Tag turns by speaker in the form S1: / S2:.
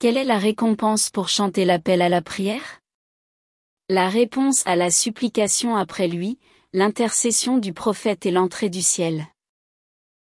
S1: Quelle est la récompense pour chanter l'appel à la prière? La réponse à la supplication après lui, l'intercession du prophète et l'entrée du ciel.